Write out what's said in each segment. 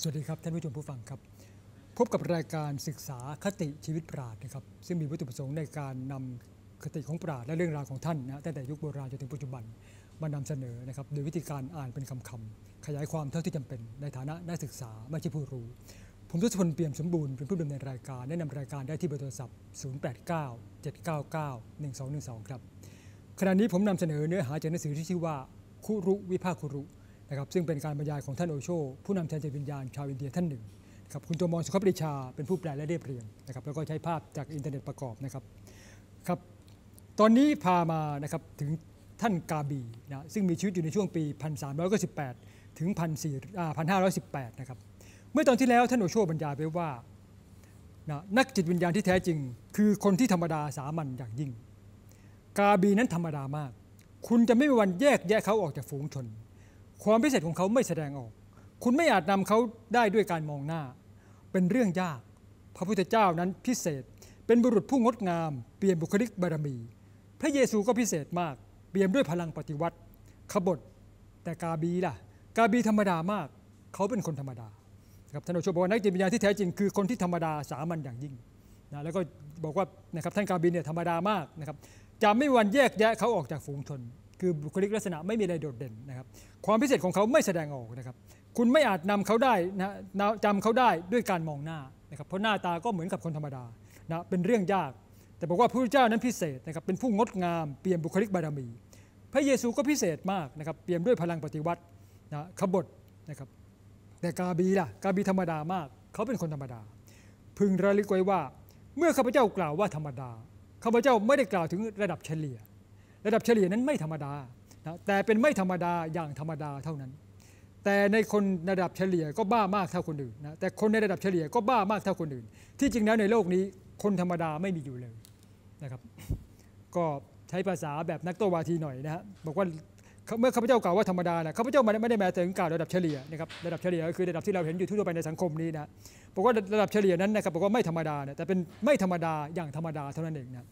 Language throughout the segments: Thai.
สวัสดีครับท่านผู้ชมผู้ฟังครับ พบกับรายการศึกษาคติชีวิตปราดนะครับ ซึ่งมีวัตถุประสงค์ในการนำคติของปราดและเรื่องราวของท่านนะตั้งแต่ยุคโบราณจนถึงปัจจุบันมานำเสนอนะครับโดยวิธีการอ่านเป็นคำๆขยายความเท่าที่จำเป็น ในฐานะนักศึกษาไม่ใช่ผู้รู้ ผมทศพลเปี่ยมสมบูรณ์เป็นผู้ดำเนินรายการแนะนำรายการได้ที่เบอร์โทรศัพท์ 089 799 1212 ครับขณะนี้ผมนำเสนอเนื้อหาจากหนังสือที่ชื่อว่าคุรุวิพากษ์คุรุ นะครับซึ่งเป็นการบรรยายของท่านโอโชผู้นำทางจิตวิญญาณชาวอินเดียท่านหนึ่งครับคุณตัวมอนสุขปริชาเป็นผู้แปลและเรียบเรียงนะครับแล้วก็ใช้ภาพจากอินเทอร์เน็ตประกอบนะครับครับตอนนี้พามานะครับถึงท่านกาบีร์นะซึ่งมีชีวิตอยู่ในช่วงปี 1398 ถึง 1518 นะครับเมื่อตอนที่แล้วท่านโอโชบรรยายไว้ว่านะนักจิตวิญญาณที่แท้จริง คือคนที่ธรรมดาสามัญอย่างยิ่ง กาบีนั้นธรรมดามาก คุณจะไม่มีวันแยกแยะเขาออกจากฝูงชน ความพิเศษของเขาไม่แสดงออก คุณไม่อาจนำเขาได้ด้วยการมองหน้า เป็นเรื่องยาก พระพุทธเจ้านั้นพิเศษ เป็นบุรุษผู้งดงาม เปี่ยมบุคลิกบารมี พระเยซูก็พิเศษมาก เปี่ยมด้วยพลังปฏิวัติ ขบฏ แต่กาบีล่ะ กาบีธรรมดามาก เขาเป็นคนธรรมดาครับท่านโอชบอกว่านักจิตวิญญาณที่แท้จริงคือคนที่ธรรมดาสามัญอย่างยิ่งนะแล้วก็บอกว่านะครับท่านกาบินเนี่ยธรรมดามากนะครับจะไม่วันแยกแยะเขาออกจากฝูงชน คือบุคลิกลักษณะไม่มีอะไรโดดเด่นนะครับความพิเศษของเขาไม่แสดงออกนะครับ คุณไม่อาจนำเขาได้นะนะจำเขาได้ด้วยการมองหน้านะครับเพราะหน้าตาก็เหมือนกับคนธรรมดานะเป็นเรื่องยาก แต่บอกว่าพระพุทธเจ้านั้นพิเศษนะครับเป็นผู้งดงามเปี่ยมบุคลิกบารมี พระเยซูก็พิเศษมากนะครับเปี่ยมด้วยพลังปฏิวัตินะขบฏนะครับแต่กาบีล่ะกาบีธรรมดามาก เขาเป็นคนธรรมดา พึงระลึกไว้ว่า เมื่อข้าพเจ้ากล่าวว่าธรรมดาข้าพเจ้าไม่ได้กล่าวถึงระดับเฉลี่ย ระดับเฉลี่ยนั้นไม่ธรรมดานะแต่เป็นไม่ธรรมดาอย่างธรรมดาเท่านั้น แต่ในคนระดับเฉลี่ยก็บ้ามากเท่าคนอื่นนะแต่คนในระดับเฉลี่ยก็บ้ามากเท่าคนอื่น ที่จริงแล้วในโลกนี้คนธรรมดาไม่มีอยู่เลยนะครับ ก็ใช้ภาษาแบบนักโตวาทีหน่อยนะฮะบอกว่าเมื่อข้าพเจ้ากล่าวว่าธรรมดานะข้าพเจ้าไม่ได้หมายถึงกล่าวระดับเฉลี่ยนะครับระดับเฉลี่ยก็คือระดับที่เราเห็นอยู่ทั่วไปในสังคมนี้นะบอกว่าระดับเฉลี่ยนั้นนะครับบอกว่าไม่ธรรมดานะแต่เป็นไม่ธรรมดาอย่างธรรมดาเท่านั้นเองนะ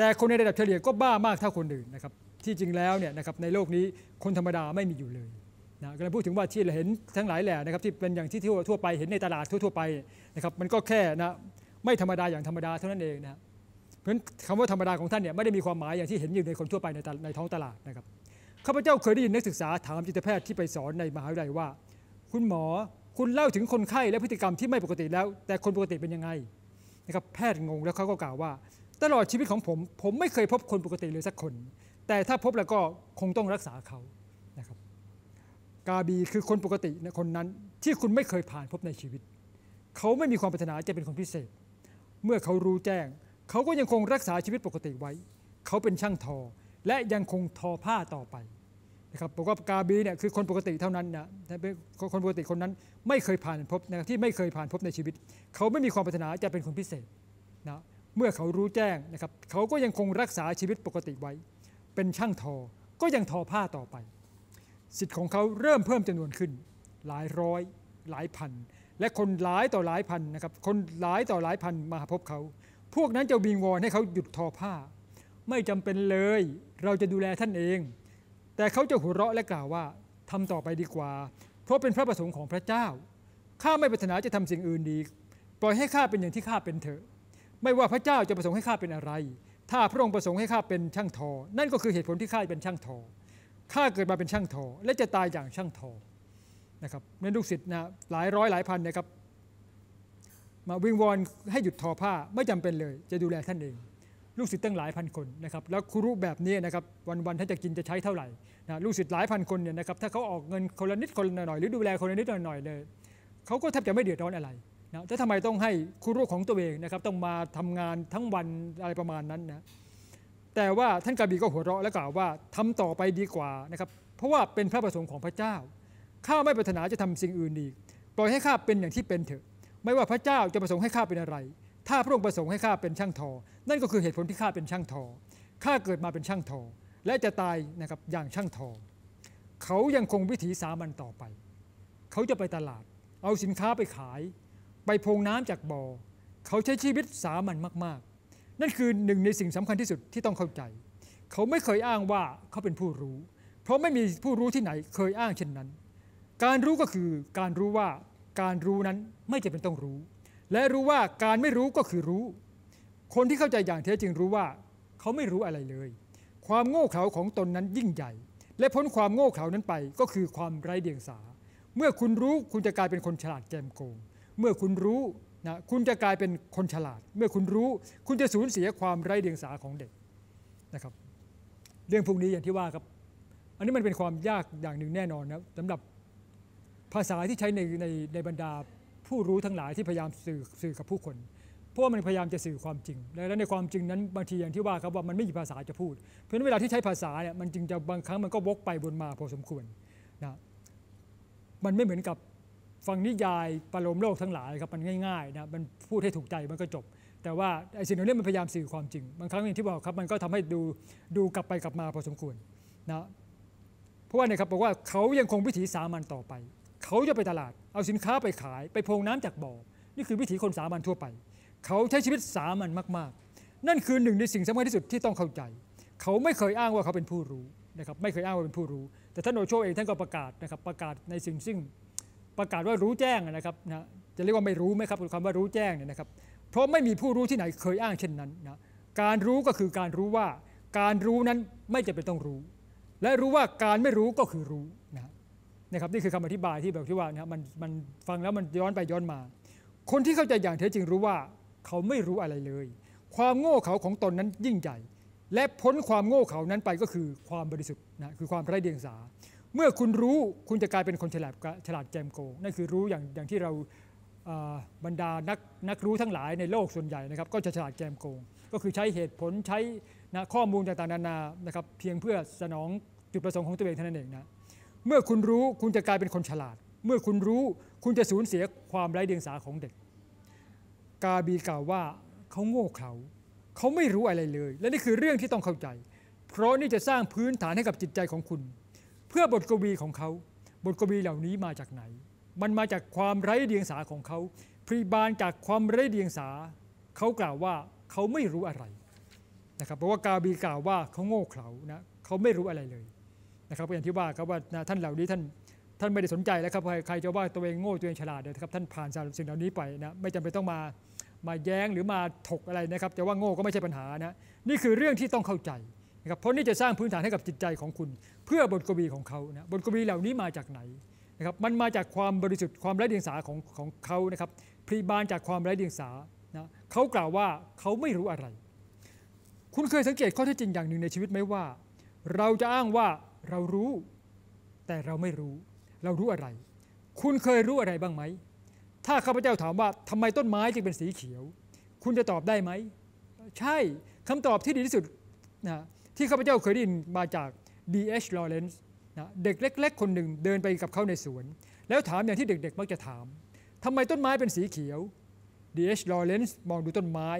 แต่คนในระดับเฉลี่ยก็บ้ามากเท่าคนอื่นนะครับที่จริงแล้วเนี่ยนะครับในโลกนี้คนธรรมดาไม่มีอยู่เลยนะกำลังพูดถึงว่าที่เราเห็นทั้งหลายแหล่นะครับที่เป็นอย่างที่ทั่วทั่วไปเห็นในตลาดทั่วๆไปนะครับมันก็แค่นะไม่ธรรมดาอย่างธรรมดาเท่านั้นเองนะเพราะฉะนั้นคำว่าธรรมดาของท่านเนี่ยไม่ได้มีความหมายอย่างที่เห็นอยู่ในคนทั่วไปในในท้องตลาดนะครับข้าพเจ้าเคยได้ยินนักศึกษาถามจิตแพทย์ที่ไปสอนในมหาวิทยาลัยว่า คุณหมอคุณเล่าถึงคนไข้และพฤติกรรมที่ไม่ปกติแล้ว แต่คนปกติเป็นยังไงนะครับแพทย์งงแล้วเขาก็กล่าวว่า ตลอดชีวิตของผม ผมไม่เคยพบคนปกติเลยสักคน แต่ถ้าพบแล้วก็คงต้องรักษาเขานะครับ กาบีคือคนปกติคนนั้นที่คุณไม่เคยผ่านพบในชีวิต เขาไม่มีความปรารถนาจะเป็นคนพิเศษ เมื่อเขารู้แจ้ง เขาก็ยังคงรักษาชีวิตปกติไว้ เขาเป็นช่างทอ และยังคงทอผ้าต่อไปนะครับบอกว่ากาบีเนี่ยคือคนปกติเท่านั้นนะเป็นคนปกติคนนั้นไม่เคยผ่านพบนะที่ไม่เคยผ่านพบในชีวิต เขาไม่มีความปรารถนาจะเป็นคนพิเศษนะ เมื่อเขารู้แจ้งนะครับเขาก็ยังคงรักษาชีวิตปกติไว้ เป็นช่างทอก็ยังทอผ้าต่อไป สิทธิ์ของเขาเริ่มเพิ่มจำนวนขึ้น หลายร้อย หลายพัน และคนหลายต่อหลายพันนะครับคนหลายต่อหลายพันมาพบเขา พวกนั้นจะวิงวอนให้เขาหยุดทอผ้า ไม่จำเป็นเลย เราจะดูแลท่านเอง แต่เขาจะหัวเราะและกล่าวว่าทำต่อไปดีกว่า เพราะเป็นพระประสงค์ของพระเจ้าข้าไม่ปรารถนาจะทำสิ่งอื่นดี ปล่อยให้ข้าเป็นอย่างที่ข้าเป็นเถอะ ไม่ว่าพระเจ้าจะประสงค์ให้ข้าเป็นอะไร ถ้าพระองค์ประสงค์ให้ข้าเป็นช่างทอ นั่นก็คือเหตุผลที่ข้าเป็นช่างทอ ข้าเกิดมาเป็นช่างทอ และจะตายอย่างช่างทอ นะครับเมื่อลูกศิษย์นะหลายร้อยหลายพันนะครับ มาวิงวอนให้หยุดทอผ้าไม่จำเป็นเลย จะดูแลท่านเอง ลูกศิษย์ตั้งหลายพันคนนะครับ แล้วครูแบบนี้นะครับ วันๆถ้านจะกินจะใช้เท่าไหร่นะลูกศิษย์หลายพันคนเนี่ยนะครับ ถ้าเขาออกเงินคนละนิดคนละหน่อยหรือดูแลคนละนิดคนหน่อยเลย เขาก็แทบจะไม่เดือดร้อนอะไร นะแต่ทำไมต้องให้ครูของตัวเองนะครับต้องมาทำงานทั้งวันอะไรประมาณนั้นนะแต่ว่าท่านกาบีก็หัวเราะและกล่าวว่าทำต่อไปดีกว่านะครับเพราะว่าเป็นพระประสงค์ของพระเจ้า ข้าไม่ปรารถนาจะทำสิ่งอื่นอีกปล่อยให้ข้าเป็นอย่างที่เป็นเถอะ ไม่ว่าพระเจ้าจะประสงค์ให้ข้าเป็นอะไร ถ้าพระองค์ประสงค์ให้ข้าเป็นช่างทอ นั่นก็คือเหตุผลที่ข้าเป็นช่างทอข้าเกิดมาเป็นช่างทอ และจะตายนะครับอย่างช่างทอ เขายังคงวิถีสามัญต่อไป เขาจะไปตลาด เอาสินค้าไปขาย ไปพงน้ำจากบ่อ เขาใช้ชีวิตสามัญมาก ๆ นั่นคือหนึ่งในสิ่งสำคัญที่สุดที่ต้องเข้าใจ เขาไม่เคยอ้างว่าเขาเป็นผู้รู้ เพราะไม่มีผู้รู้ที่ไหนเคยอ้างเช่นนั้น การรู้ก็คือการรู้ว่าการรู้นั้นไม่จำเป็นต้องรู้ และรู้ว่าการไม่รู้ก็คือรู้ คนที่เข้าใจอย่างแท้จริงรู้ว่า เขาไม่รู้อะไรเลย ความโง่เขลาของตนนั้นยิ่งใหญ่ และพ้นความโง่เขลานั้นไปก็คือความไร้เดียงสา เมื่อคุณรู้คุณจะกลายเป็นคนฉลาดแกมโกง เมื่อคุณรู้นะคุณจะกลายเป็นคนฉลาด เมื่อคุณรู้ คุณจะสูญเสียความไร้เดียงสาของเด็กนะครับ เรื่องพวกนี้อย่างที่ว่าครับ อันนี้มันเป็นความยากอย่างหนึ่งแน่นอนนะสำหรับภาษาที่ใช้ในในในบรรดาผู้รู้ทั้งหลายที่พยายามสื่อสื่อกับผู้คนเพราะว่ามันพยายามจะสื่อความจริง และในความจริงนั้นบางทีอย่างที่ว่าครับว่ามันไม่มีภาษาจะพูด เพราะฉะนั้นเวลาที่ใช้ภาษาเนี่ยมันจึงจะบางครั้งมันก็วกไปวนมาพอสมควรนะมันไม่เหมือนกับ ฟังนิยายปรโลมโลกทั้งหลายครับมันง่ายๆนะมันพูดให้ถูกใจมันก็จบ แต่ว่าไอ้สิ่งเหล่านี้มันพยายามสื่อความจริง บางครั้งอย่างที่บอกครับมันก็ทำให้ดูดูกลับไปกลับมาพอสมควรนะเพราะว่าเนี่ยครับบอกว่าเขายังคงวิถีสามัญต่อไป เขาจะไปตลาด เอาสินค้าไปขาย ไปพงน้ำจากบ่อ นี่คือวิถีคนสามัญทั่วไป เขาใช้ชีวิตสามัญมาก ๆ นั่นคือหนึ่งในสิ่งสำคัญที่สุดที่ต้องเข้าใจ เขาไม่เคยอ้างว่าเขาเป็นผู้รู้นะครับไม่เคยอ้างว่าเป็นผู้รู้ แต่ท่านโอโชเองท่านก็ประกาศนะครับประกาศในสิ่งซึ่ง ประกาศว่ารู้แจ้งนะครับนะจะเรียกว่าไม่รู้ไหมครับคำว่ารู้แจ้งเนี่ยนะครับ เพราะไม่มีผู้รู้ที่ไหนเคยอ้างเช่นนั้นนะการรู้ก็คือการรู้ว่า การรู้นั้นไม่จะเป็นต้องรู้ และรู้ว่าการไม่รู้ก็คือรู้นะนะครับนี่คือคำอธิบายที่แบบที่ว่านะมันมันฟังแล้วมันย้อนไปย้อนมา คนที่เข้าใจอย่างแท้จริงรู้ว่า เขาไม่รู้อะไรเลย ความโง่เขาของตนนั้นยิ่งใหญ่ และพ้นความโง่เขานั้นไปก็คือความบริสุทธิ์นะคือความไร้เดียงสา เมื่อคุณรู้คุณจะกลายเป็นคนฉลาดฉลาดแกมโกงนั่นคือรู้อย่างอย่างที่เราบรรดานักนักรู้ทั้งหลายในโลกส่วนใหญ่นะครับ ก็จะฉลาดแกมโกง ก็คือใช้เหตุผลใช้นะข้อมูลต่างๆนานานะครับ เพียงเพื่อสนองจุดประสงค์ของตัวเองเท่านั้นเองนะเมื่อคุณรู้คุณจะกลายเป็นคนฉลาด เมื่อคุณรู้คุณจะสูญเสียความไร้เดียงสาของเด็ก กาบีกล่าวว่าเขาโง่เขลาเขาไม่รู้อะไรเลย และนี่คือเรื่องที่ต้องเข้าใจ เพราะนี่จะสร้างพื้นฐานให้กับจิตใจของคุณ เพื่อบทกวีของเขา บทกวีเหล่านี้มาจากไหน มันมาจากความไร้เดียงสาของเขาพรีบานจากความไร้เดียงสาเขากล่าวว่าเขาไม่รู้อะไรนะครับเพราะว่ากาบีกล่าวว่าเขาโง่เขลานะเขาไม่รู้อะไรเลยนะครับอย่างที่ว่าครับว่าท่านเหล่านี้ท่านท่านไม่ได้สนใจแล้วครับใครจะว่าตัวเองโง่ตัวเองฉลาดนะครับท่านผ่านสิ่งเหล่านี้ไปนะไม่จำเป็นต้องมามาแย้งหรือมาถกอะไรนะครับ แต่ว่าโง่ก็ไม่ใช่ปัญหานะนี่คือเรื่องที่ต้องเข้าใจ นะครับเพราะนี่จะสร้างพื้นฐานให้กับจิตใจของคุณ เพื่อบทกวีของเขานะบทกวีเหล่านี้มาจากไหนนะครับมันมาจากความบริสุทธิ์ความไร้เดียงสาของของเขานะครับพรีบานจากความไร้เดียงสานะเขากล่าวว่าเขาไม่รู้อะไร คุณเคยสังเกตข้อเท็จจริงอย่างหนึ่งในชีวิตไหมว่า เราจะอ้างว่าเรารู้ แต่เราไม่รู้ เรารู้อะไร คุณเคยรู้อะไรบ้างไหมถ้าข้าพเจ้าถามว่าทำไมต้นไม้จึงเป็นสีเขียว คุณจะตอบได้ไหม ใช่คำตอบที่ดีที่สุดนะ ที่ข้าพเจ้าเคยได้ยินมาจาก D.H. Lawrence นะเด็กเล็ก ๆ คนหนึ่งเดินไปกับเขาในสวน แล้วถามอย่างที่เด็ก ๆ มักจะถามทำไมต้นไม้เป็นสีเขียว D.H. Lawrence มองดูต้นไม้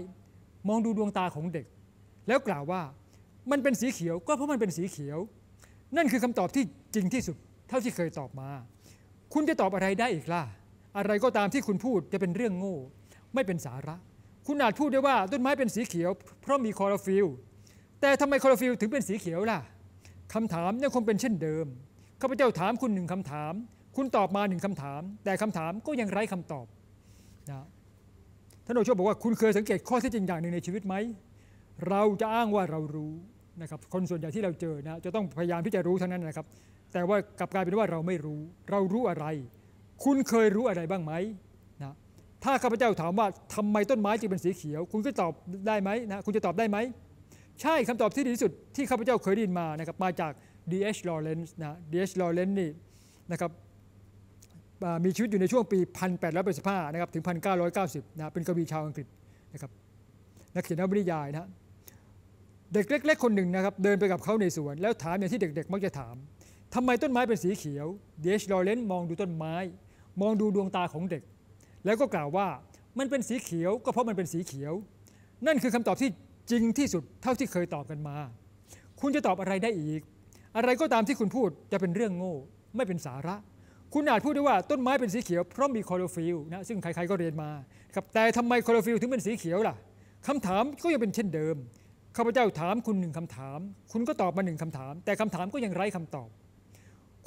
มองดูดวงตาของเด็ก แล้วกล่าวว่ามันเป็นสีเขียวก็เพราะมันเป็นสีเขียว นั่นคือคำตอบที่จริงที่สุด เท่าที่เคยตอบมา คุณจะตอบอะไรได้อีกล่ะ อะไรก็ตามที่คุณพูดจะเป็นเรื่องโง่ ไม่เป็นสาระ คุณอาจพูดได้ว่าต้นไม้เป็นสีเขียว เพราะมีคลอโรฟิล แต่ทำไมคลอโรฟิลถึงเป็นสีเขียวล่ะคำถามยังคงเป็นเช่นเดิมข้าพเจ้าถามคุณหนึ่งคำถาม คุณตอบมาหนึ่งคำถาม แต่คำถามก็ยังไร้คำตอบนะท่านโอชบอกว่าคุณเคยสังเกตข้อที่จริงอย่างหนึ่งในชีวิตไหมเราจะอ้างว่าเรารู้นะครับคนส่วนใหญ่ที่เราเจอนะจะต้องพยายามที่จะรู้ทั้งนั้นนะครับ แต่ว่ากลับกลายเป็นว่าเราไม่รู้ เรารู้อะไร คุณเคยรู้อะไรบ้างไหมนะถ้าข้าพเจ้าถามว่าทำไมต้นไม้จึงเป็นสีเขียว คุณก็ตอบได้ไหมนะคุณจะตอบได้ไหม ใช่คำตอบที่ดีที่สุดที่ข้าพเจ้าเคยได้ยินมานะครับมาจาก D.H. Lawrence นะ D.H. Lawrence นี่นะครับมีชีวิตอยู่ในช่วงปี 1885 นะครับถึง 1990 นะเป็นกวีชาวอังกฤษนะครับนักเขียนนวนิยายนะเด็กเล็กๆคนหนึ่งนะครับเดินไปกับเขาในสวน แล้วถามอย่างที่เด็ก ๆ มักจะถามทำไมต้นไม้เป็นสีเขียว D.H. Lawrence มองดูต้นไม้ มองดูดวงตาของเด็ก แล้วก็กล่าวว่ามันเป็นสีเขียวก็เพราะมันเป็นสีเขียว นั่นคือคำตอบที่ จริงที่สุดเท่าที่เคยตอบกันมา คุณจะตอบอะไรได้อีก อะไรก็ตามที่คุณพูดจะเป็นเรื่องโง่ ไม่เป็นสาระ คุณอาจพูดได้ว่าต้นไม้เป็นสีเขียวเพราะมีคลอโรฟิลนะซึ่งใครๆก็เรียนมาครับแต่ทำไมคลอโรฟิลถึงเป็นสีเขียวล่ะคำถามก็ยังเป็นเช่นเดิมข้าพเจ้าถามคุณหนึ่งคำถาม คุณก็ตอบมาหนึ่งคำถาม แต่คำถามก็ยังไร้คำตอบ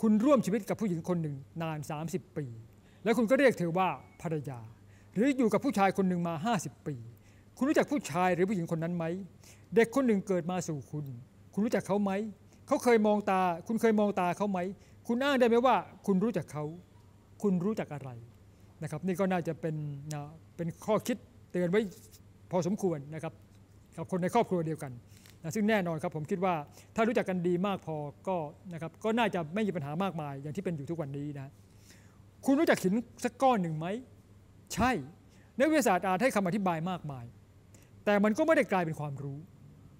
คุณร่วมชีวิตกับผู้หญิงคนหนึ่งนาน 30 ปี แล้วคุณก็เรียกเธอว่าภรรยา หรืออยู่กับผู้ชายคนหนึ่งมา 50 ปี คุณรู้จักผู้ชายหรือผู้หญิงคนนั้นไหม เด็กคนหนึ่งเกิดมาสู่คุณ คุณรู้จักเขาไหม เขาเคยมองตา คุณเคยมองตาเขาไหม คุณอ้างได้ไหมว่า คุณรู้จักเขา คุณรู้จักอะไรนะครับ นี่ก็น่าจะเป็นนะเป็นข้อคิดเตือนไว้พอสมควรนะครับกับคนในครอบครัวเดียวกันนะซึ่งแน่นอนครับผมคิดว่าถ้ารู้จักกันดีมากพอก็นะครับก็น่าจะไม่มีปัญหามากมาย อย่างที่เป็นอยู่ทุกวันนี้นะคุณรู้จักหินสักก้อนหนึ่งไหม ใช่นักวิทยาศาสตร์อาจให้คำอธิบายมากมาย แต่มันก็ไม่ได้กลายเป็นความรู้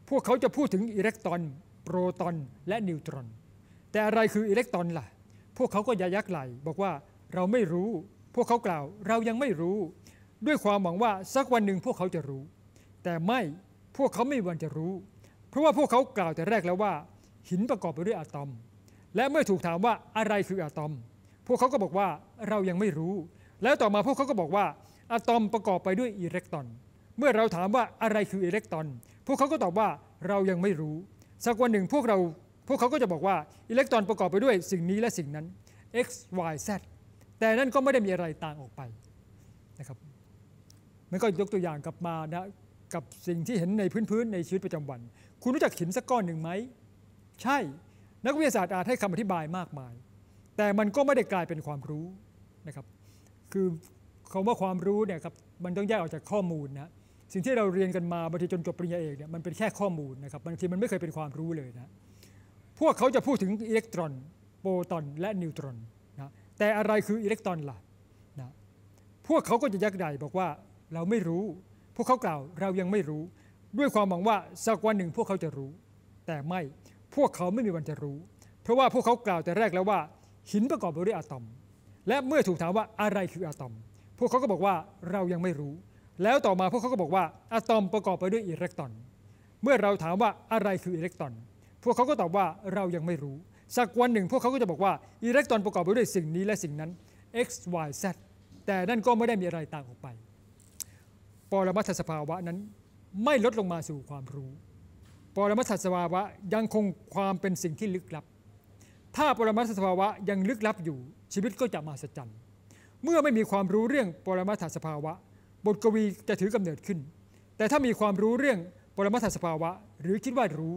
พวกเขาจะพูดถึงอิเล็กตรอน โปรตอนและนิวตรอน แต่อะไรคืออิเล็กตรอนล่ะ พวกเขาก็ยายักไหลบอกว่าเราไม่รู้ พวกเขากล่าวเรายังไม่รู้ ด้วยความหวังว่าสักวันหนึ่งพวกเขาจะรู้ แต่ไม่พวกเขาไม่มีวันจะรู้ เพราะว่าพวกเขากล่าวแต่แรกแล้วว่า หินประกอบไปด้วยอะตอม และเมื่อถูกถามว่าอะไรคืออะตอม พวกเขาก็บอกว่าเรายังไม่รู้ แล้วต่อมาพวกเขาก็บอกว่าอะตอมประกอบไปด้วยอิเล็กตรอน เมื่อเราถามว่าอะไรคืออิเล็กตรอน พวกเขาก็ตอบว่าเรายังไม่รู้ สักวันหนึ่งพวกเราพวกเขาก็จะบอกว่าอิเล็กตรอนประกอบไปด้วยสิ่งนี้และสิ่งนั้น x y z แต่นั่นก็ไม่ได้มีอะไรต่างออกไปนะครับมันก็ยกตัวอย่างกลับมานะกับสิ่งที่เห็นในพื้นๆในชีวิตประจำวัน คุณรู้จักหินสักก้อนหนึ่งไหม ใช่ นักวิทยาศาสตร์อาจให้คำอธิบายมากมาย แต่มันก็ไม่ได้กลายเป็นความรู้นะครับ คือคำว่าความรู้เนี่ยครับมันต้องแยกออกจากข้อมูลนะ สิ่งที่เราเรียนกันมาบางทีจนจบปริญญาเอกเนี่ยมันเป็นแค่ข้อมูลนะครับบางทีมันไม่เคยเป็นความรู้เลยนะพวกเขาจะพูดถึงอิเล็กตรอน โปรตอนและนิวตรอนนะแต่อะไรคืออิเล็กตรอนล่ะนะพวกเขาก็จะยักใหญ่บอกว่าเราไม่รู้ พวกเขากล่าวเรายังไม่รู้ ด้วยความหวังว่าสักวันหนึ่งพวกเขาจะรู้ แต่ไม่พวกเขาไม่มีวันจะรู้ เพราะว่าพวกเขากล่าวแต่แรกแล้วว่า หินประกอบไปด้วยอะตอม และเมื่อถูกถามว่าอะไรคืออะตอม พวกเขาก็บอกว่าเรายังไม่รู้ แล้วต่อมาพวกเขาก็บอกว่าอะตอมประกอบไปด้วยอิเล็กตรอน เมื่อเราถามว่าอะไรคืออิเล็กตรอน พวกเขาก็ตอบว่าเรายังไม่รู้ สักวันหนึ่งพวกเขาก็จะบอกว่าอิเล็กตรอนประกอบไปด้วยสิ่งนี้และสิ่งนั้น x y z แต่นั่นก็ไม่ได้มีอะไรต่างออกไป ปรมัตถสภาวะนั้นไม่ลดลงมาสู่ความรู้ ปรมัตถสภาวะยังคงความเป็นสิ่งที่ลึกลับ ถ้าปรมัตถสภาวะยังลึกลับอยู่ชีวิตก็จะมาสัจจันเมื่อไม่มีความรู้เรื่องปรมัตถสภาวะ บทกวีจะถือกำเนิดขึ้น แต่ถ้ามีความรู้เรื่องปรมัตถสภาวะ หรือคิดว่ารู้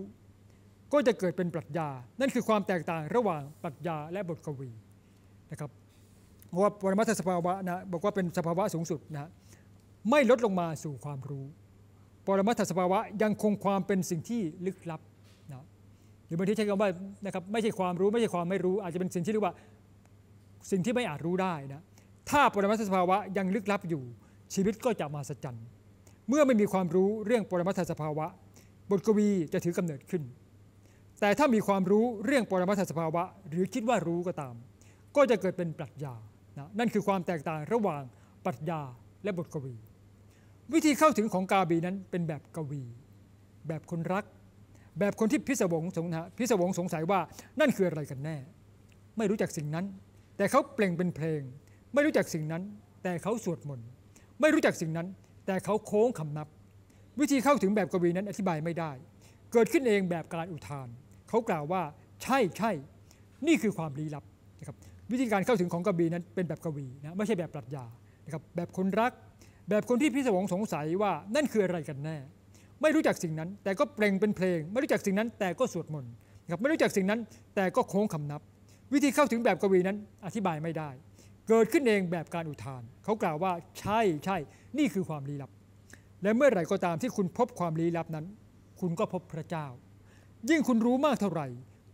ก็จะเกิดเป็นปรัชญา นั่นคือความแตกต่างระหว่างปรัชญาและบทกวีนะครับเพราะว่าปรมัตถสภาวะนะบอกว่าเป็นสภาวะสูงสุดนะไม่ลดลงมาสู่ความรู้ ปรมัตถสภาวะยังคงความเป็นสิ่งที่ลึกลับนะหรือบางทีใช้คำว่านะครับไม่ใช่ความรู้ไม่ใช่ความไม่รู้ อาจจะเป็นสิ่งที่เรียกว่าสิ่งที่ไม่อาจรู้ได้นะถ้าปรมัตถสภาวะยังลึกลับอยู่ ชีวิตก็จะมาสัจจันเมื่อไม่มีความรู้เรื่องปรมัตถสภาวะ บทกวีจะถือกำเนิดขึ้น แต่ถ้ามีความรู้เรื่องปรมัตถสภาวะ หรือคิดว่ารู้ก็ตาม ก็จะเกิดเป็นปรัชญานะนั่นคือความแตกต่างระหว่างปรัชญาและบทกวี วิธีเข้าถึงของกาบีนั้นเป็นแบบกวี แบบคนรัก แบบคนที่พิศวงสงนะพิศวงสงสัยว่านั่นคืออะไรกันแน่ ไม่รู้จักสิ่งนั้น แต่เขาเปล่งเป็นเพลง ไม่รู้จักสิ่งนั้น แต่เขาสวดมนต์ ไม่รู้จักสิ่งนั้น แต่เขาโค้งคำนับ วิธีเข้าถึงแบบกวีนั้นอธิบายไม่ได้ เกิดขึ้นเองแบบการอุทาน เขากล่าวว่า ใช่ใช่ นี่คือความลี้ลับนะครับวิธีการเข้าถึงของกวีนั้นเป็นแบบกวีนะไม่ใช่แบบปรัชญานะครับแบบคนรัก แบบคนที่พิศวงสงสัยว่านั่นคืออะไรกันแน่ ไม่รู้จักสิ่งนั้น แต่ก็เปล่งเป็นเพลง ไม่รู้จักสิ่งนั้น แต่ก็สวดมนต์นะครับไม่รู้จักสิ่งนั้น แต่ก็โค้งคำนับ วิธีเข้าถึงแบบกวีนั้นอธิบายไม่ได้ เกิดขึ้นเองแบบการอุทาน เขากล่าวว่าใช่ใช่นี่คือความลี้ลับ และเมื่อไหร่ก็ตามที่คุณพบความลี้ลับนั้น คุณก็พบพระเจ้า ยิ่งคุณรู้มากเท่าไหร่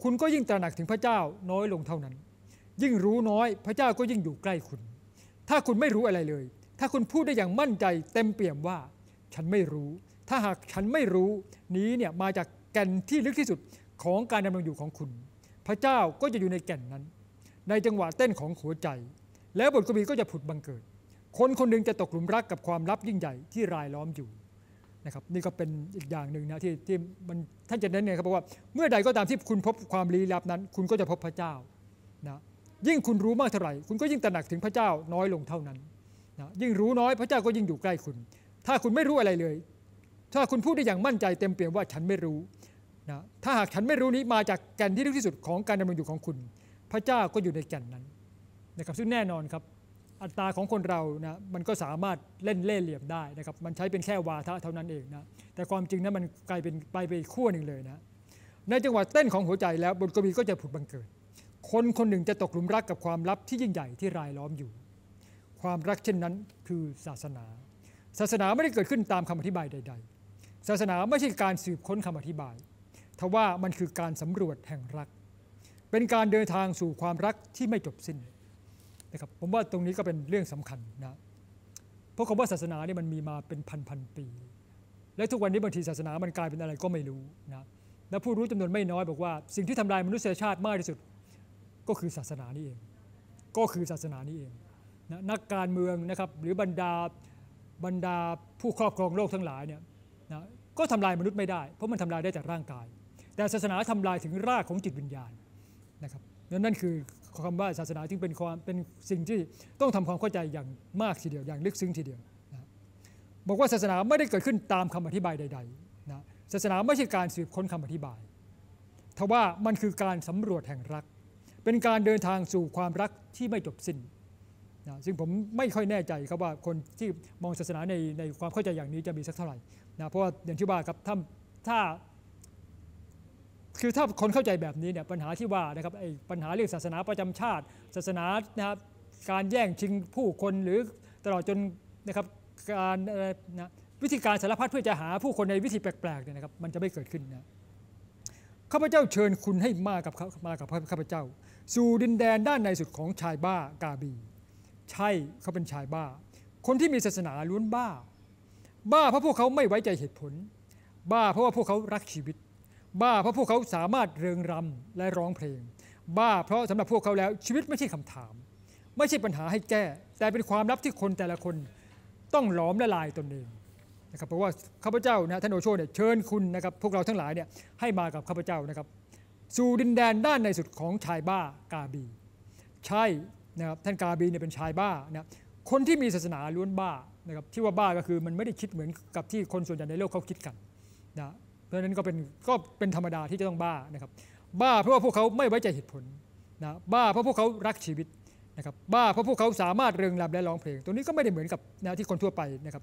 คุณก็ยิ่งตระหนักถึงพระเจ้าน้อยลงเท่านั้น ยิ่งรู้น้อย พระเจ้าก็ยิ่งอยู่ใกล้คุณ ถ้าคุณไม่รู้อะไรเลย ถ้าคุณพูดได้อย่างมั่นใจ เต็มเปี่ยมว่า ฉันไม่รู้ ถ้าหากฉันไม่รู้นี้เนี่ยมาจากแก่นที่ลึกที่สุดของการดำรงอยู่ของคุณ พระเจ้าก็จะอยู่ในแก่นนั้น ในจังหวะเต้นของหัวใจ แล้วบทกวีก็จะผุดบังเกิด คนคนหนึ่งจะตกหลุมรักกับความลับยิ่งใหญ่ที่รายล้อมอยู่นะครับนี่ก็เป็นอีกอย่างหนึ่งนะที่ที่มันท่านจะเน้นเนี่ยครับว่าเมื่อใดก็ตามที่คุณพบความลี้ลับนั้น คุณก็จะพบพระเจ้านะยิ่งคุณรู้มากเท่าไหร่ คุณก็ยิ่งตระหนักถึงพระเจ้าน้อยลงเท่านั้นนะยิ่งรู้น้อยพระเจ้าก็ยิ่งอยู่ใกล้คุณ ถ้าคุณไม่รู้อะไรเลย ถ้าคุณพูดได้อย่างมั่นใจเต็มเปี่ยมว่าฉันไม่รู้นะถ้าหากฉันไม่รู้นี้มาจากแก่นที่ลึกที่สุดของการดำรงอยู่ของคุณ พระเจ้าก็อยู่ในแก่นนั้น นะครับซึ่งแน่นอนครับอัตราของคนเรานะมันก็สามารถเล่นเล่ห์เหลี่ยมได้นะครับมันใช้เป็นแค่วาทะเท่านั้นเองนะแต่ความจริงนั้นมันกลายเป็นไปไปอีกขั้วหนึ่งเลยนะในจังหวะเต้นของหัวใจแล้วบทกวีก็จะผุดบังเกิด คนคนหนึ่งจะตกหลุมรักกับความลับที่ยิ่งใหญ่ที่รายล้อมอยู่ ความรักเช่นนั้นคือศาสนา ศาสนาไม่ได้เกิดขึ้นตามคำอธิบายใด ๆ ศาสนาไม่ใช่การสืบค้นคำอธิบายทว่ามันคือการสำรวจแห่งรัก เป็นการเดินทางสู่ความรักที่ไม่จบสิ้นะครับผมว่าตรงนี้ก็เป็นเรื่องสำคัญนะเพราะคำว่าศาสนาเนี่ยมันมีมาเป็นพันพันปี และทุกวันนี้บางทีศาสนามันกลายเป็นอะไรก็ไม่รู้นะและผู้รู้จำนวนไม่น้อยบอกว่า สิ่งที่ทำลายมนุษยชาติมากที่สุด ก็คือศาสนานี่เอง ก็คือศาสนานี่เองนะนักการเมืองนะครับหรือบรรดาบรรดาผู้ครอบครองโลกทั้งหลายเนี่ยนะก็ทำลายมนุษย์ไม่ได้ เพราะมันทำลายได้แต่ร่างกาย แต่ศาสนาทำลายถึงรากของจิตวิญญาณนะครับนั่นคือ คำว่าศาสนาจึงเป็นความเป็นสิ่งที่ต้องทำความเข้าใจอย่างมากทีเดียวอย่างลึกซึ้งทีเดียวนะบอกว่าศาสนาไม่ได้เกิดขึ้นตามคำอธิบายใดๆนะศาสนาไม่ใช่การสืบค้นคำอธิบายทว่ามันคือการสำรวจแห่งรัก เป็นการเดินทางสู่ความรักที่ไม่จบสิ้นนะซึ่งผมไม่ค่อยแน่ใจครับว่าคนที่มองศาสนาในในความเข้าใจอย่างนี้จะมีสักเท่าไหร่นะเพราะว่าอย่างที่ว่าครับถ้าถ้า คือถ้าคนเข้าใจแบบนี้เนี่ยปัญหาที่ว่านะครับไอ้ปัญหาเรื่องศาสนาประจำชาติ ศาสนานะครับการแย่งชิงผู้คนหรือตลอดจนนะครับการนะวิธีการสารพัดเพื่อจะหาผู้คนในวิธีแปลกๆเนี่ยนะครับมันจะไม่เกิดขึ้นนะข้าพเจ้าเชิญคุณให้มากับมากับข้าพเจ้า สู่ดินแดนด้านในสุดของชายบ้ากาบี ใช่เขาเป็นชายบ้า คนที่มีศาสนาล้วนบ้า บ้าเพราะพวกเขาไม่ไว้ใจเหตุผล บ้าเพราะว่าพวกเขารักชีวิต บ้าเพราะพวกเขาสามารถเริงรำและร้องเพลง บ้าเพราะสำหรับพวกเขาแล้วชีวิตไม่ใช่คำถาม ไม่ใช่ปัญหาให้แก้ แต่เป็นความลับที่คนแต่ละคนต้องหลอมละลายตนเองนะครับเพราะว่าข้าพเจ้านะท่านโอโชเนี่ยเชิญคุณนะครับพวกเราทั้งหลายเนี่ยให้มากับข้าพเจ้านะครับสู่ดินแดนด้านในสุดของชายบ้ากาบี ใช่นะครับท่านกาบีเนี่ยเป็นชายบ้านะคนที่มีศาสนาล้วนบ้านะครับที่ว่าบ้าก็คือมันไม่ได้คิดเหมือนกับที่คนส่วนใหญ่ในโลกเขาคิดกันนะ ราะนั้นก็เป็นก็เป็นธรรมดาที่จะต้องบ้านะครับ บ้าเพราะว่าพวกเขาไม่ไว้ใจเหตุผลนะบ้าเพราะพวกเขารักชีวิตนะครับ บ้าเพราะพวกเขาสามารถเริงรำและร้องเพลง ตรงนี้ก็ไม่ได้เหมือนกับนะที่คนทั่วไปนะครับ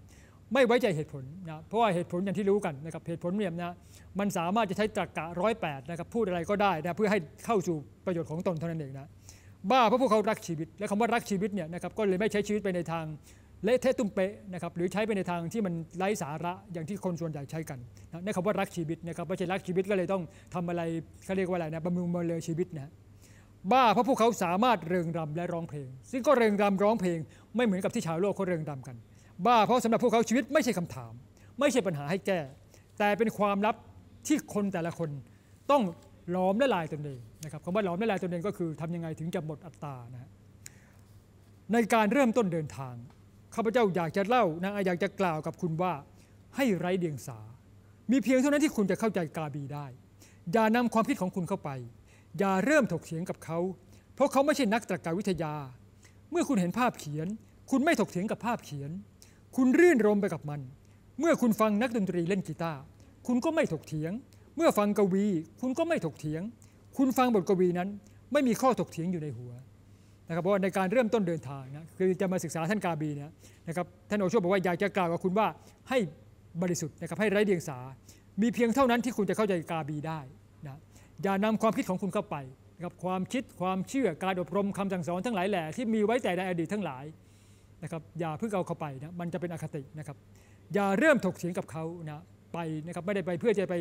ไม่ไว้ใจเหตุผลนะเพราะว่าเหตุผลอย่างที่รู้กันนะครับเหตุผลเนี่ยนะมันสามารถจะใช้ตรรกะร้อยแปดนะครับพูดอะไรก็ได้นะเพื่อให้เข้าสู่ประโยชน์ของตนเท่านั้นเองนะบ้าเพราะพวกเขารักชีวิต และคำว่ารักชีวิตเนี่ยนะครับก็เลยไม่ใช้ชีวิตไปในทาง เละเทะตุ้มเป๊ะนะครับหรือใช้ไปในทางที่มันไร้สาระอย่างที่คนส่วนใหญ่ใช้กันนะนี่คำว่ารักชีวิตนะครับไม่ใช่รักชีวิตก็เลยต้องทำอะไรเขาเรียกว่าอะไรนะบำรุงบำเรอชีวิตนะบ้าเพราะพวกเขาสามารถเริงรำและร้องเพลง ซึ่งก็เริงรำร้องเพลง ไม่เหมือนกับที่ชาวโลกเขาเริงรำกัน บ้าเพราะสำหรับพวกเขาชีวิตไม่ใช่คำถาม ไม่ใช่ปัญหาให้แก้ แต่เป็นความลับที่คนแต่ละคนต้องล้อมละลายตนเองนะครับคำว่าล้อมละลายตนเองก็คือทำยังไงถึงจะหมดอัตตานะในการเริ่มต้นเดินทาง ข้าพเจ้าอยากจะเล่านะอยากจะกล่าวกับคุณว่า ให้ไร้เดียงสา มีเพียงเท่านั้นที่คุณจะเข้าใจกาบีได้ อย่านำความคิดของคุณเข้าไป อย่าเริ่มถกเถียงกับเขา เพราะเขาไม่ใช่นักตรรกวิทยา เมื่อคุณเห็นภาพเขียน คุณไม่ถกเถียงกับภาพเขียน คุณรื่นรมไปกับมัน เมื่อคุณฟังนักดนตรีเล่นกีตาร์คุณก็ไม่ถกเถียง เมื่อฟังกวี คุณก็ไม่ถกเถียง คุณฟังบทกวีนั้น ไม่มีข้อถกเถียงอยู่ในหัว นะครับเพราะในการเริ่มต้นเดินทางนะคือจะมาศึกษาท่านกาบีเนี่ยนะครับท่านโอโชบอกว่าอยากจะกล่าวกับคุณว่าให้บริสุทธิ์นะครับให้ไร้เดียงสา มีเพียงเท่านั้นที่คุณจะเข้าใจกาบีได้นะอย่านำความคิดของคุณเข้าไปนะครับความคิดความเชื่อการอบรมคำสั่งสอนทั้งหลายแหล่ที่มีไว้แต่ในอดีตทั้งหลายนะครับอย่าเพิ่งเอาเข้าไปนะมันจะเป็นอคตินะครับอย่าเริ่มถกเถียงกับเขานะไปนะครับไม่ได้ไปเพื่อจะไป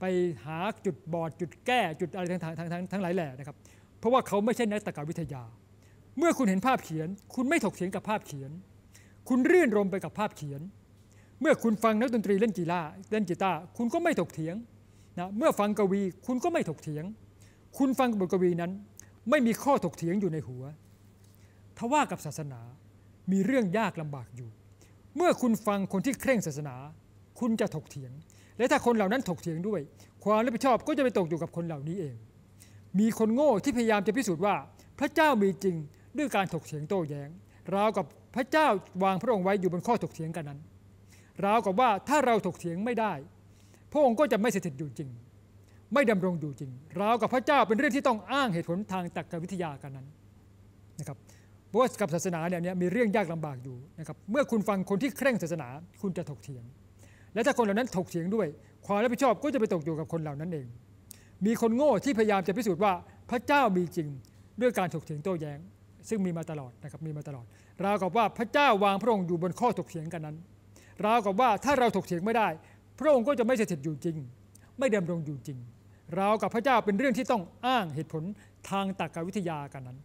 ไปหาจุดบอดจุดแก้จุดอะไรทั้งทั้งทั้งทั้งหลายแหล่นะครับเพราะว่าเขาไม่ใช่นักตรรกวิทยา เมื่อคุณเห็นภาพเขียน คุณไม่ถกเถียงกับภาพเขียน คุณรื่นรมไปกับภาพเขียน เมื่อคุณฟังนักดนตรีเล่นกีฬาเล่นกีตาร์คุณก็ไม่ถกเถียงนะเมื่อฟังกวี คุณก็ไม่ถกเถียง คุณฟังบทกวีนั้น ไม่มีข้อถกเถียงอยู่ในหัวทว่ากับศาสนามีเรื่องยากลำบากอยู่ เมื่อคุณฟังคนที่เคร่งศาสนา คุณจะถกเถียง และถ้าคนเหล่านั้นถกเถียงด้วย ความรับผิดชอบก็จะไปตกอยู่กับคนเหล่านี้เอง มีคนโง่ที่พยายามจะพิสูจน์ว่า พระเจ้ามีจริง ด้วยการถกเถียงโต้แย้งราวกับพระเจ้าวางพระองค์ไว้อยู่บนข้อถกเถียงกันนั้นราวกับว่าถ้าเราถกเถียงไม่ได้ พระองค์ก็จะไม่สถิตอยู่จริง ไม่ดำรงอยู่จริงราวกับพระเจ้าเป็นเรื่องที่ต้องอ้างเหตุผลทางตรรกวิทยากันนั้นนะครับเพราะว่ากับศาสนาเนี่ยมีเรื่องยากลำบากอยู่นะครับเมื่อคุณฟังคนที่เคร่งศาสนาคุณจะถกเถียง และถ้าคนเหล่านั้นถกเถียงด้วย ความรับผิดชอบก็จะไปตกอยู่กับคนเหล่านั้นเอง มีคนโง่ที่พยายามจะพิสูจน์ว่าพระเจ้ามีจริง ด้วยการถกเถียงโต้แย้ง ซึ่งมีมาตลอดนะครับมีมาตลอด ราวกับว่าพระเจ้าวางพระองค์อยู่บนข้อถกเถียงกันนั้น ราวกับว่าถ้าเราถกเถียงไม่ได้ พระองค์ก็จะไม่สถิตอยู่จริง ไม่ดำรงอยู่จริง ราวกับพระเจ้าเป็นเรื่องที่ต้องอ้างเหตุผลทางตรรกวิทยากันนั้น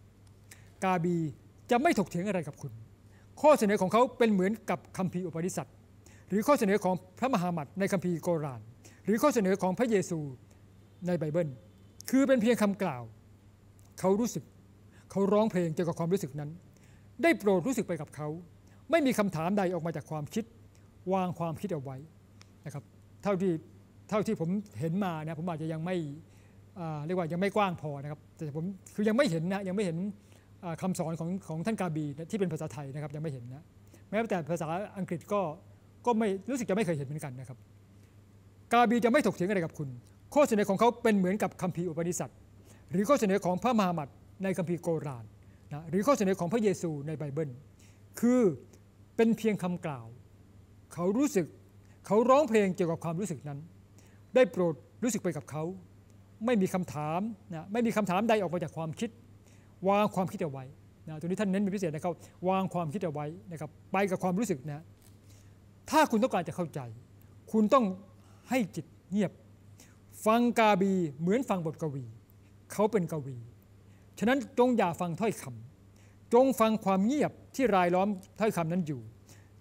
กาบีจะไม่ถกเถียงอะไรกับคุณ ข้อเสนอของเขาเป็นเหมือนกับคัมภีร์อุปนิสัตหรือข้อเสนอของพระมหามัดในคัมภีร์โกราน หรือข้อเสนอของพระเยซูในไบเบิล คือเป็นเพียงคำกล่าว เขารู้สึก เขาร้องเพลงเกี่ยวกับความรู้สึกนั้น ได้โปรดรู้สึกไปกับเขา ไม่มีคำถามใดออกมาจากความคิด วางความคิดเอาไว้นะครับเท่าที่เท่าที่ผมเห็นมานะผมอาจจะยังไม่เรียกว่ายังไม่กว้างพอนะครับแต่ผมคือยังไม่เห็นนะยังไม่เห็นคำสอนของของท่านกาบีที่เป็นภาษาไทยนะครับยังไม่เห็นนะแม้แต่ภาษาอังกฤษก็ก็ไม่รู้สึกจะไม่เคยเห็นเหมือนกันนะครับ กาบีจะไม่ถกเถียงอะไรกับคุณ ข้อเสนอของเขาเป็นเหมือนกับคัมภีร์อุปนิสัตหรือข้อเสนอของพระมหามัด ในคัมภีร์โกรานนะหรือข้อเสนอของพระเยซูในไบเบิล คือเป็นเพียงคำกล่าว เขารู้สึกเขาร้องเพลงเกี่ยวกับความรู้สึกนั้น ได้โปรดรู้สึกไปกับเขา ไม่มีคำถามนะไม่มีคำถามใดออกมาจากความคิด วางความคิดเอาไว้นะตรงนี้ท่านเน้นเป็นพิเศษนะครับวางความคิดเอาไว้นะครับไปกับความรู้สึกนะถ้าคุณต้องการจะเข้าใจ คุณต้องให้จิตเงียบ ฟังกาบีเหมือนฟังบทกวี เขาเป็นกวี ฉะนั้นจงอย่าฟังถ้อยคำจงฟังความเงียบที่รายล้อมถ้อยคำนั้นอยู่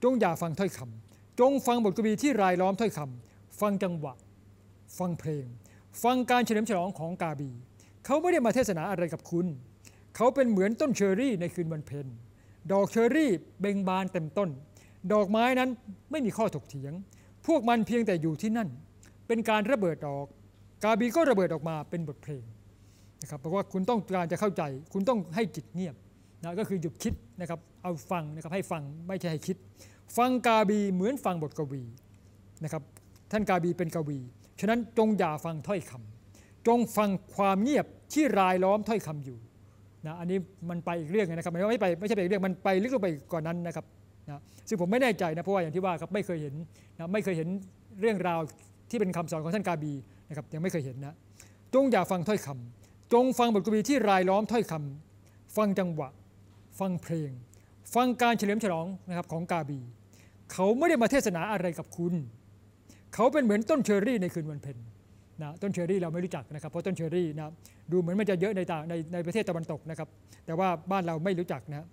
จงอย่าฟังถ้อยคำจงฟังบทกวีที่รายล้อมถ้อยคำฟังจังหวะ ฟังเพลง ฟังการเฉลิมฉลองของกาบี เขาไม่ได้มาเทศนาอะไรกับคุณ เขาเป็นเหมือนต้นเชอรี่ในคืนวันเพ็ญดอกเชอรี่เบ่งบานเต็มต้น ดอกไม้นั้นไม่มีข้อถกเถียง พวกมันเพียงแต่อยู่ที่นั่น เป็นการระเบิดออก กาบีก็ระเบิดออกมาเป็นบทเพลง นะครับเพราะว่าคุณต้องการจะเข้าใจ คุณต้องให้จิตเงียบนะก็คือหยุดคิดนะครับเอาฟังนะครับให้ฟังไม่ใช่ให้คิด ฟังกาบีเหมือนฟังบทกวีนะครับท่านกาบีเป็นกวี ฉะนั้นจงอย่าฟังถ้อยคำจงฟังความเงียบที่รายล้อมถ้อยคำอยู่นะอันนี้มันไปอีกเรื่องนะครับไม่ไปไม่ใช่ไปอีกเรื่องมันไปลึกลงไปกว่านั้นนะครับนะซึ่งผมไม่แน่ใจนะเพราะว่าอย่างที่ว่าครับไม่เคยเห็นนะไม่เคยเห็นเรื่องราวที่เป็นคำสอนของท่านกาบีนะครับยังไม่เคยเห็นนะจงอย่าฟังถ้อยคำ จงฟังบทกวีที่รายล้อมถ้อยคำฟังจังหวะ ฟังเพลง ฟังการเฉลิมฉลองนะครับของกาบี เขาไม่ได้มาเทศนาอะไรกับคุณ เขาเป็นเหมือนต้นเชอรี่ในคืนวันเพ็ญนะต้นเชอรี่เราไม่รู้จักนะครับเพราะต้นเชอรี่นะดูเหมือนมันจะเยอะในต่างในในประเทศตะวันตกนะครับ แต่ว่าบ้านเราไม่รู้จักนะ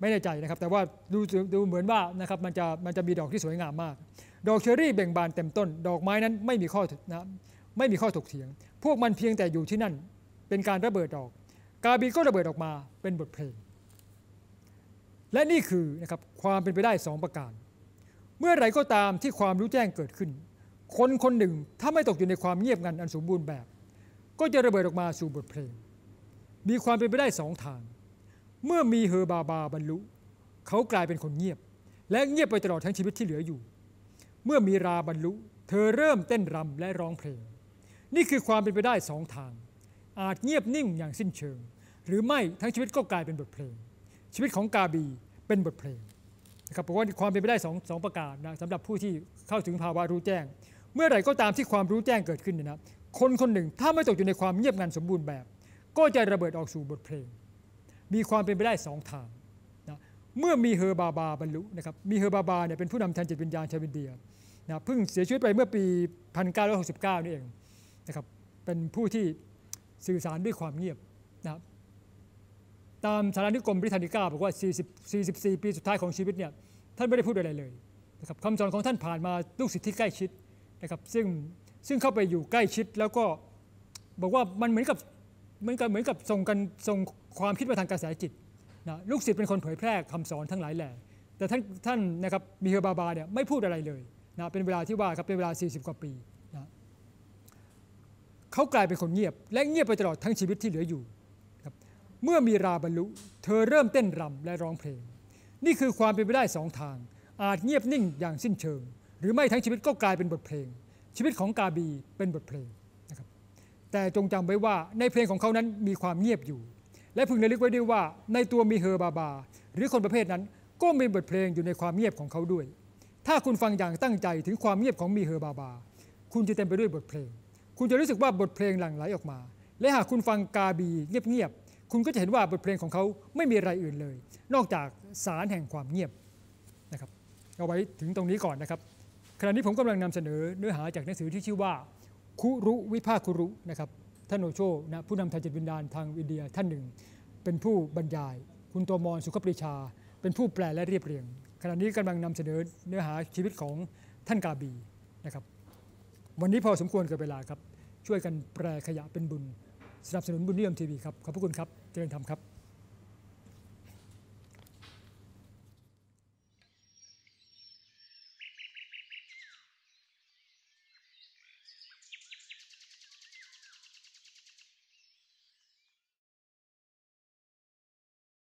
ไม่แน่ใจนะครับ แต่ว่าดูดูเหมือนว่านะครับมันจะมันจะมีดอกที่สวยงามมาก ดอกเชอรี่เบ่งบานเต็มต้น ดอกไม้นั้นไม่มีข้อนะไม่มีข้อถกเถียง พวกมันเพียงแต่อยู่ที่นั่น เป็นการระเบิดออก กาบีก็ระเบิดออกมาเป็นบทเพลง และนี่คือนะครับความเป็นไปได้สองประการ เมื่อไรก็ตามที่ความรู้แจ้งเกิดขึ้น คนคนหนึ่งถ้าไม่ตกอยู่ในความเงียบงันอันสมบูรณ์แบบ ก็จะระเบิดออกมาสู่บทเพลง มีความเป็นไปได้สองทาง เมื่อมีเฮอบาบาบรรลุ เขากลายเป็นคนเงียบ และเงียบไปตลอดทั้งชีวิตที่เหลืออยู่ เมื่อมีราบรรลุ เธอเริ่มเต้นรำและร้องเพลง นี่คือความเป็นไปได้สองทาง อาจเงียบนิ่งอย่างสิ้นเชิง หรือไม่ทั้งชีวิตก็กลายเป็นบทเพลง ชีวิตของกาบีเป็นบทเพลงนะครับบอกว่าความเป็นไปได้สองสองประการนะสำหรับผู้ที่เข้าถึงภาวะรู้แจ้ง เมื่อไหร่ก็ตามที่ความรู้แจ้งเกิดขึ้นเนี่ยนะคนคนหนึ่งถ้าไม่ตกอยู่ในความเงียบงันสมบูรณ์แบบ ก็จะระเบิดออกสู่บทเพลง มีความเป็นไปได้สองทางนะเมื่อเมเฮอร์บาบาบรรลุนะครับเมเฮอร์บาบาเนี่ยเป็นผู้นำทางจิตวิญญาณชาวอินเดียนะเพิ่งเสียชีวิตไปเมื่อปี 1969 นี่เอง นะครับเป็นผู้ที่สื่อสารด้วยความเงียบนะครับตามสารานุกรมบริทานิกาบอกว่า 40 44 ปีสุดท้ายของชีวิตเนี่ยท่านไม่ได้พูดอะไรเลยนะครับคำสอนของท่านผ่านมาลูกศิษย์ที่ใกล้ชิดนะครับซึ่งซึ่งเข้าไปอยู่ใกล้ชิดแล้วก็บอกว่ามันเหมือนกับเหมือนกับเหมือนกับส่งกันส่งความคิดมาทางกระแสจิตนะลูกศิษย์เป็นคนเผยแพร่คำสอนทั้งหลายแหล่แต่ท่านท่านนะครับมีเฮบาบาเนี่ยไม่พูดอะไรเลยนะเป็นเวลาที่ว่าครับเป็นเวลา 40 กว่าปี เขากลายเป็นคนเงียบ และเงียบไปตลอดทั้งชีวิตที่เหลืออยู่ครับเมื่อมีราบรรลุ เธอเริ่มเต้นรำและร้องเพลง นี่คือความเป็นไปได้สองทาง อาจเงียบนิ่งอย่างสิ้นเชิง หรือไม่ทั้งชีวิตก็กลายเป็นบทเพลง ชีวิตของกาบีเป็นบทเพลงนะครับแต่จงจำไว้ว่าในเพลงของเขานั้นมีความเงียบอยู่ และพึงระลึกไว้ด้วยว่า ในตัวมีเฮอบาบา หรือคนประเภทนั้นก็มีบทเพลงอยู่ในความเงียบของเขาด้วย ถ้าคุณฟังอย่างตั้งใจถึงความเงียบของมีเฮอบาบา คุณจะเต็มไปด้วยบทเพลง คุณจะรู้สึกว่าบทเพลงหลั่งไหลออกมา และหากคุณฟังกาบีเงียบๆ คุณก็จะเห็นว่าบทเพลงของเขาไม่มีอะไรอื่นเลย นอกจากสารแห่งความเงียบนะครับ เอาไว้ถึงตรงนี้ก่อนนะครับ ขณะนี้ผมกำลังนำเสนอเนื้อหาจากหนังสือที่ชื่อว่า คุรุวิภาคุรุนะครับ ท่านโอโชนะผู้นำทางจิตวิญญาณทางอินเดียท่านหนึ่ง เป็นผู้บรรยาย คุณโตมรสุขปรีชา เป็นผู้แปลและเรียบเรียง ขณะนี้กำลังนำเสนอเนื้อหาชีวิตของท่านกาบีนะครับ วันนี้พอสมควรกับเวลาครับ ช่วยกันแปลขยะเป็นบุญ สนับสนุนบุญนิยมทีวีครับ ขอบพระคุณครับ เจริญธรรมครับ